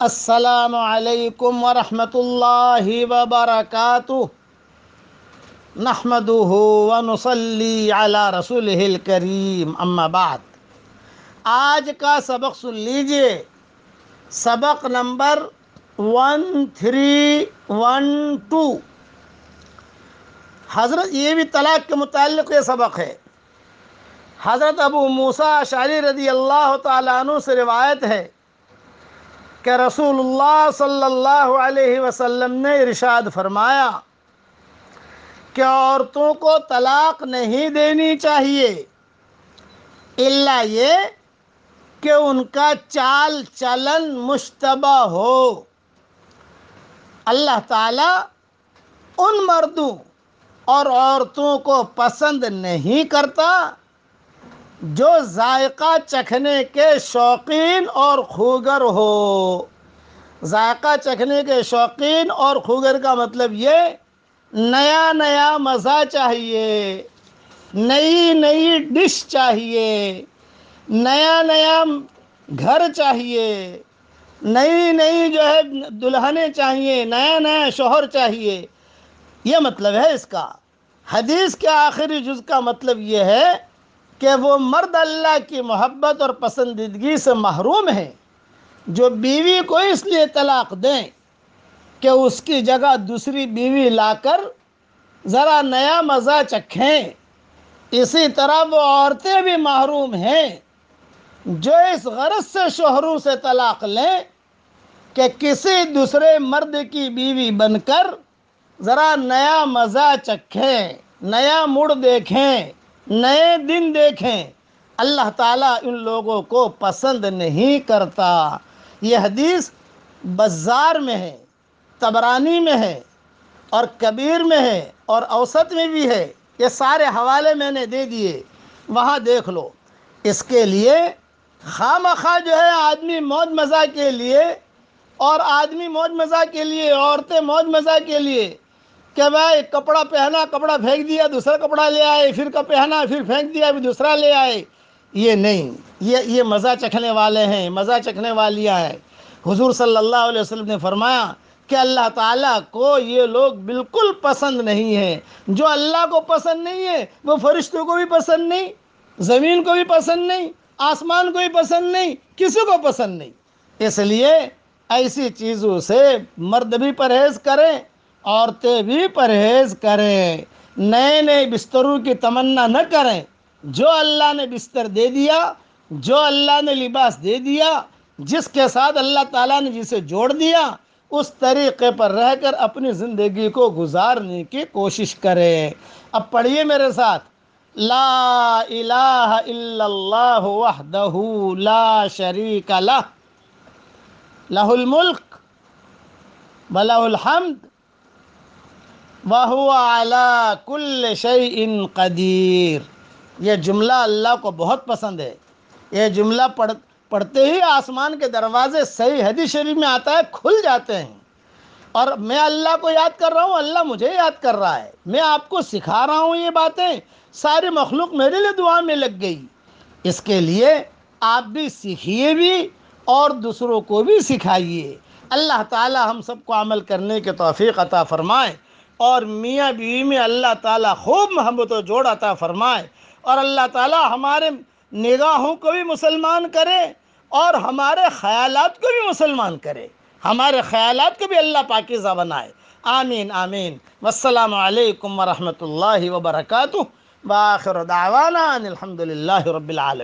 السلام علیکم ورحمۃ اللہ وبرکاتہ۔ نحمده ونصلي على رسوله الکریم، اما بعد۔ آج کا سبق سن لیجیے۔ سبق number one three one two. حضرت یہ بھی طلاق کے متعلق یہ سبق ہے۔ حضرت ابو موسیٰ شاعری رضی اللہ تعالیٰ عنہ سے روایت ہے۔ کہ رسول اللہ صلی اللہ علیہ وسلم نے ارشاد فرمایا کہ عورتوں کو طلاق نہیں دینی چاہیے اللہ یہ کہ ان کا چال چلن مشتبہ ہو۔ اللہ تعالیٰ ان مردوں اور عورتوں کو پسند نہیں کرتا جو ذائقہ چکھنے کے شوقین اور خوگر ہو۔ ذائقہ چکھنے کے شوقین اور خوگر کا مطلب یہ، نیا نیا مزہ چاہیے، نئی نئی ڈش چاہیے، نیا نیا گھر چاہیے، نئی نئی جو ہے دلہنیں چاہیے، نیا نیا شوہر چاہیے۔ یہ مطلب ہے اس کا۔ حدیث کے آخری جز کا مطلب یہ ہے کہ وہ مرد اللہ کی محبت اور پسندیدگی سے محروم ہیں، جو بیوی کو اس لیے طلاق دیں کہ اس کی جگہ دوسری بیوی لا کر ذرا نیا مزہ چکھیں۔ اسی طرح وہ عورتیں بھی محروم ہیں جو اس غرض سے شوہروں سے طلاق لیں کہ کسی دوسرے مرد کی بیوی بن کر ذرا نیا مزہ چکھیں، نیا مڑ دیکھیں۔ نئے دن دیکھیں۔ اللہ تعالیٰ ان لوگوں کو پسند نہیں کرتا۔ یہ حدیث بزار میں ہے، تبرانی میں ہے اور کبیر میں ہے اور اوسط میں بھی ہے۔ یہ سارے حوالے میں نے دے دیے، وہاں دیکھ لو۔ اس کے لیے خواہ مخواہ جو ہے آدمی موج مزہ کے لیے اور آدمی موج مزہ کے لیے، عورتیں موج مزہ کے لیے۔ کہ بھائی کپڑا پہنا، کپڑا پھینک دیا، دوسرا کپڑا لے آئے، پھر کا پہنا، پھر پھینک دیا، پھر دوسرا لے آئے۔ یہ نہیں، یہ یہ مزہ چکھنے والے ہیں، مزہ چکھنے والیاں ہیں۔ حضور صلی اللہ علیہ وسلم نے فرمایا کہ اللہ تعالیٰ کو یہ لوگ بالکل پسند نہیں ہیں۔ جو اللہ کو پسند نہیں ہے، وہ فرشتوں کو بھی پسند نہیں، زمین کو بھی پسند نہیں، آسمان کو بھی پسند نہیں، کسی کو پسند نہیں۔ اس لیے ایسی چیزوں سے مرد بھی پرہیز کریں۔ عورتیں بھی پرہیز کریں، نئے نئے بستروں کی تمنا نہ کریں۔ جو اللہ نے بستر دے دیا، جو اللہ نے لباس دے دیا، جس کے ساتھ اللہ تعالیٰ نے جسے جوڑ دیا، اس طریقے پر رہ کر اپنی زندگی کو گزارنے کی کوشش کریں۔ اب پڑھیے میرے ساتھ۔ لا الہ الا اللہ وحدہ لا شریک لہ۔ لہ الملک ولہ الحمد۔ وَهُوَ عَلَى كُلِّ شَيْءٍ قدیر یہ جملہ اللہ کو بہت پسند ہے۔ یہ جملہ پڑھ پڑھتے ہی آسمان کے دروازے صحیح حدیث شریف میں آتا ہے، کھل جاتے ہیں۔ اور میں اللہ کو یاد کر رہا ہوں، اللہ مجھے یاد کر رہا ہے۔ میں آپ کو سکھا رہا ہوں یہ باتیں۔ ساری مخلوق میرے لیے دعا میں لگ گئی۔ اس کے لیے آپ بھی سیکھیے بھی اور دوسروں کو بھی سکھائیے۔ اللہ تعالی ہم سب کو عمل کرنے کے توفیق عطا فرمائے۔ اور میاں بیوی میں اللہ تعالیٰ خوب محبت و جوڑ عطا فرمائے اور اللہ تعالیٰ ہمارے نگاہوں کو بھی مسلمان کرے اور ہمارے خیالات کو بھی مسلمان کرے، ہمارے خیالات کو بھی اللہ پاکیزہ بنائے۔ آمین آمین۔ والسلام علیکم ورحمۃ اللہ وبرکاتہ۔ باخر دعوانا ان الحمد للہ رب العالمین۔